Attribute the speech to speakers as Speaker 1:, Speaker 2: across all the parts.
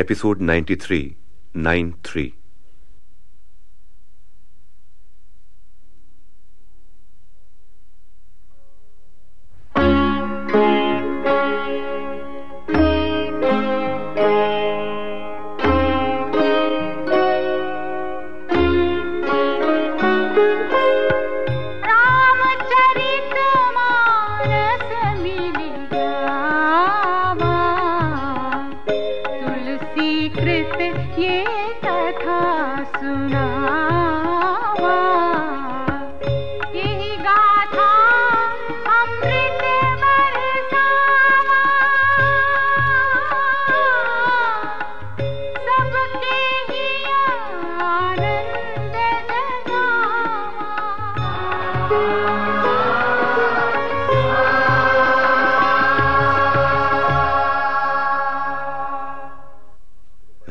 Speaker 1: episode 93, 9 3.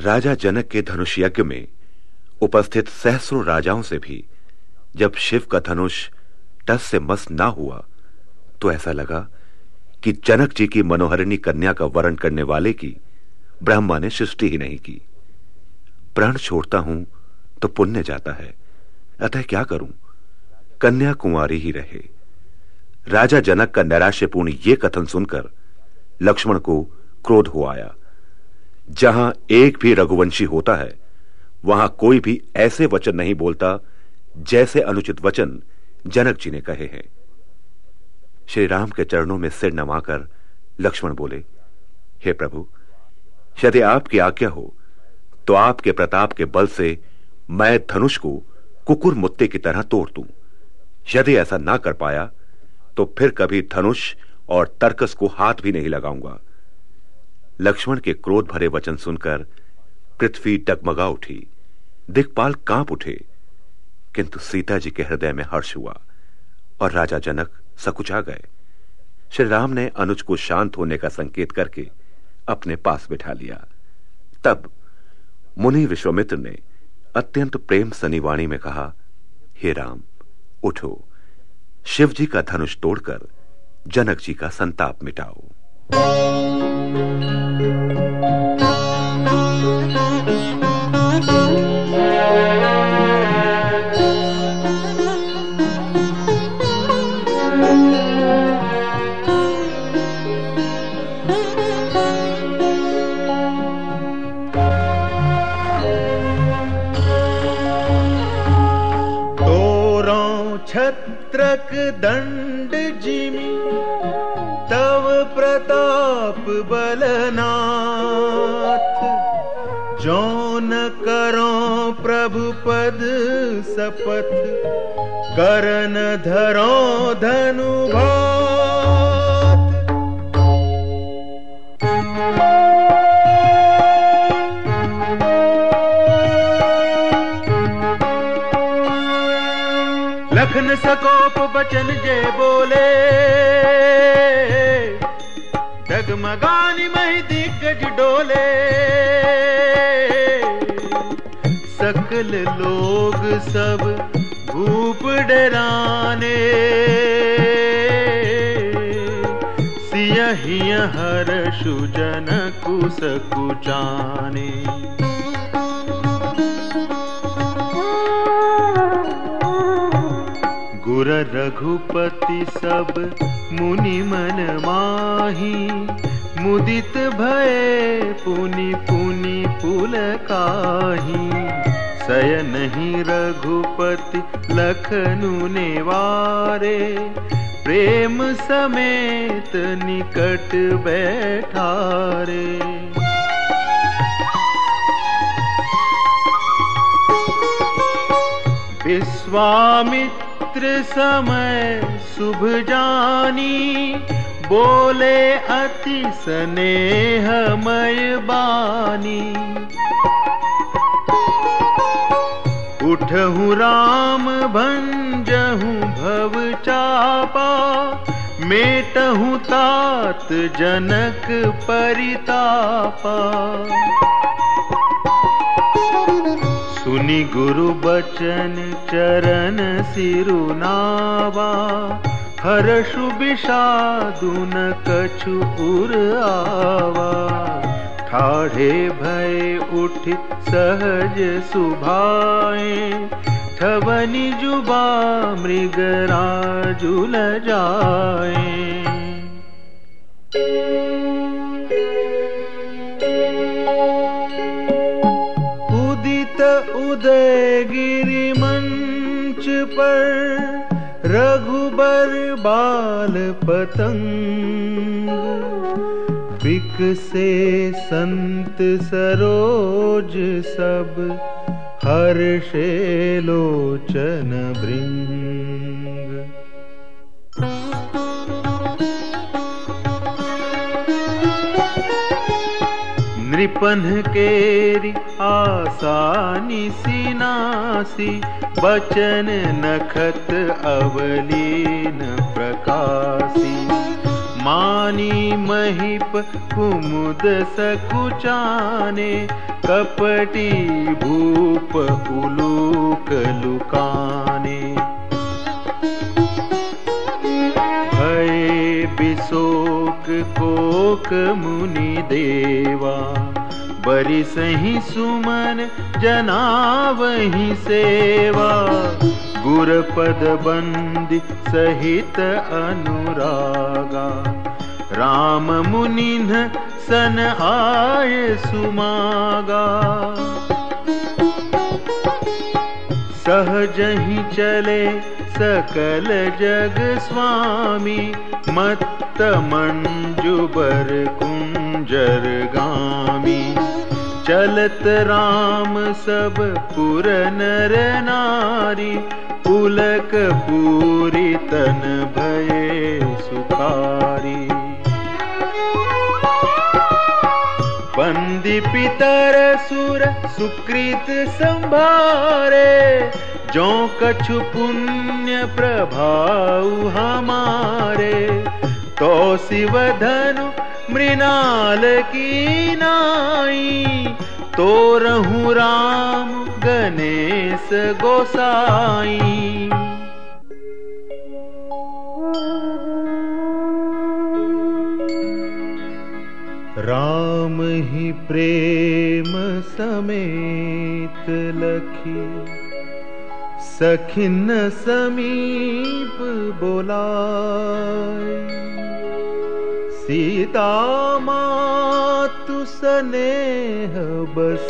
Speaker 1: राजा जनक के धनुष यज्ञ में उपस्थित सहस्रों राजाओं से भी जब शिव का धनुष टस से मस ना हुआ तो ऐसा लगा कि जनक जी की मनोहरिणी कन्या का वर्ण करने वाले की ब्रह्मा ने सृष्टि ही नहीं की। प्राण छोड़ता हूँ तो पुण्य जाता है, अतः क्या करूँ? कन्या कुंवारी ही रहे। राजा जनक का नैराश्यपूर्ण यह कथन सुनकर लक्ष्मण को क्रोध हो आया। जहाँ एक भी रघुवंशी होता है, वहाँ कोई भी ऐसे वचन नहीं बोलता जैसे अनुचित वचन जनक जी ने कहे हैं। श्री राम के चरणों में सिर नवाकर लक्ष्मण बोले, हे प्रभु, यदि आपकी आज्ञा हो तो आपके प्रताप के बल से मैं धनुष को कुकुर मुत्ते की तरह तोड़ दूँ। यदि ऐसा ना कर पाया तो फिर कभी धनुष और तर्कस को हाथ भी नहीं लगाऊँगा। लक्ष्मण के क्रोध भरे वचन सुनकर पृथ्वी डगमगा उठी। दिखपाल काँप उठे। किंतु सीता जी के हृदय में हर्ष हुआ और राजा जनक सकुचा गए। श्री राम ने अनुज को शांत होने का संकेत करके अपने पास बिठा लिया। तब मुनि विश्वमित्र ने अत्यंत प्रेम सनीवाणी में कहा, हे राम, उठो। शिव जी का धनुष तोड़कर जनक जी का संताप मिटाओ।
Speaker 2: Música छत्रक दंड जिमि तव प्रताप बलनाथ। जौन करो प्रभु पद सपथ करन धरो धनु लखन सकोप बचन जय बोले। डगमगानी मही दिग्गज डोले। सकल लोग सब भूप डराने। सियही हर सुजन कुस गुर रघुपति सब मुनि मन माही। मुदित भय पुनि पुनि पुल काही। सय नहीं रघुपति लखनु नेवारे। प्रेम समेत निकट बैठारे। विश्वामित्र मित्र समय शुभ जानी, बोले अति स्नेहमय बानी। उठहु राम भंजहु भव चापा, मेटहु तात जनक परितापा। गुरु बचन चरण सिरुनावा हर्षु विषादुन कछु उर आवा ठाढ़े भय उठ सहज सुभाए ठवनी जुबा मृगराजुल जाए पर रघुबर बाल पतंग। बिक से संत सरोज सब हर्षे लोचन भृंग नृपन केरी, आसानी सिनासी बचन नखत अवलीन प्रकाशी। मानी महिप कुमुद सकुचाने, कपटी भूप उलूक लुकाने। भय बिशोक कोक मुनि देवा बरि सही सुमन जना वही सेवा। गुरपद बंदी सहित अनुरागा। राम मुनिन सन आय सुमागा। सहज ही चले सकल जग स्वामी, मत्त मंजुबर कुंजर गामी। चलत राम सब पुर नर नारी पुलक पूरी तन भये सुखारी। बंदी पितर सुर सुकृत संभारे, जो कछु पुण्य प्रभाव हमारे तो शिव धनु मृणाल की नाई तो रहूँ राम गणेश गोसाई। राम ही प्रेम समेत लखी, सखिन समीप बोलाय सीता मातु स्नेह बस।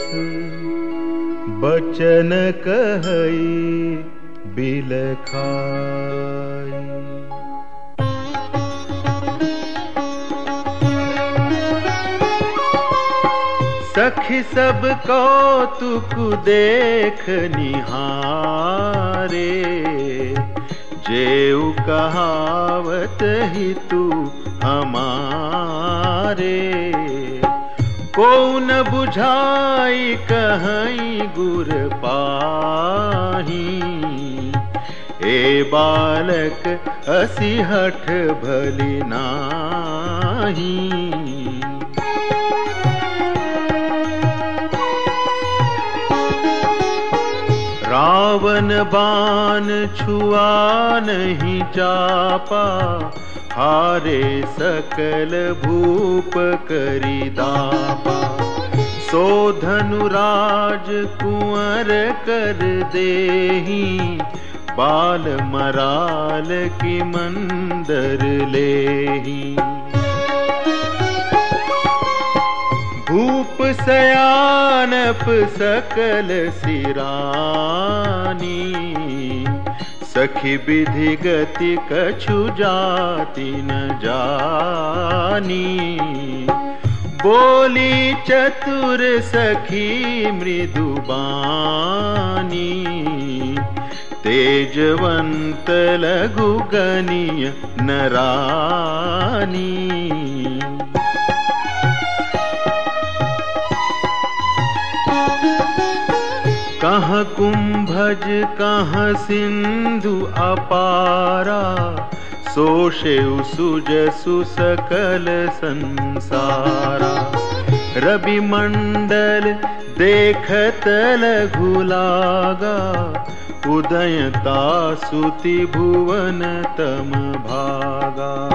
Speaker 2: बचन कहई बिलखाई सखी सब कौतुक देख निहारे। जेऊ कहावत ही तू हमारे। को न बुझाई कहीं गुर पाही। ए बालक हठ भली नाही। रावण बान छुआ नहीं चापा। हारे सकल भूप करी दापा सो धनुराज कुंवर कर देही, बाल मराल की मंदर लेही। भूप सयानप सकल सिरानी सखी विधि गति कछु जाति न जानी। बोली चतुर सखी मृदुबानी तेजवंत लघु गनीय नरानी। कहाँ कुंभज कहाँ सिंधु अपारा? सोषे सुजसु सकल संसारा। रवि मंडल देखत लघुलागा उदयता सुति भुवन तम भागा।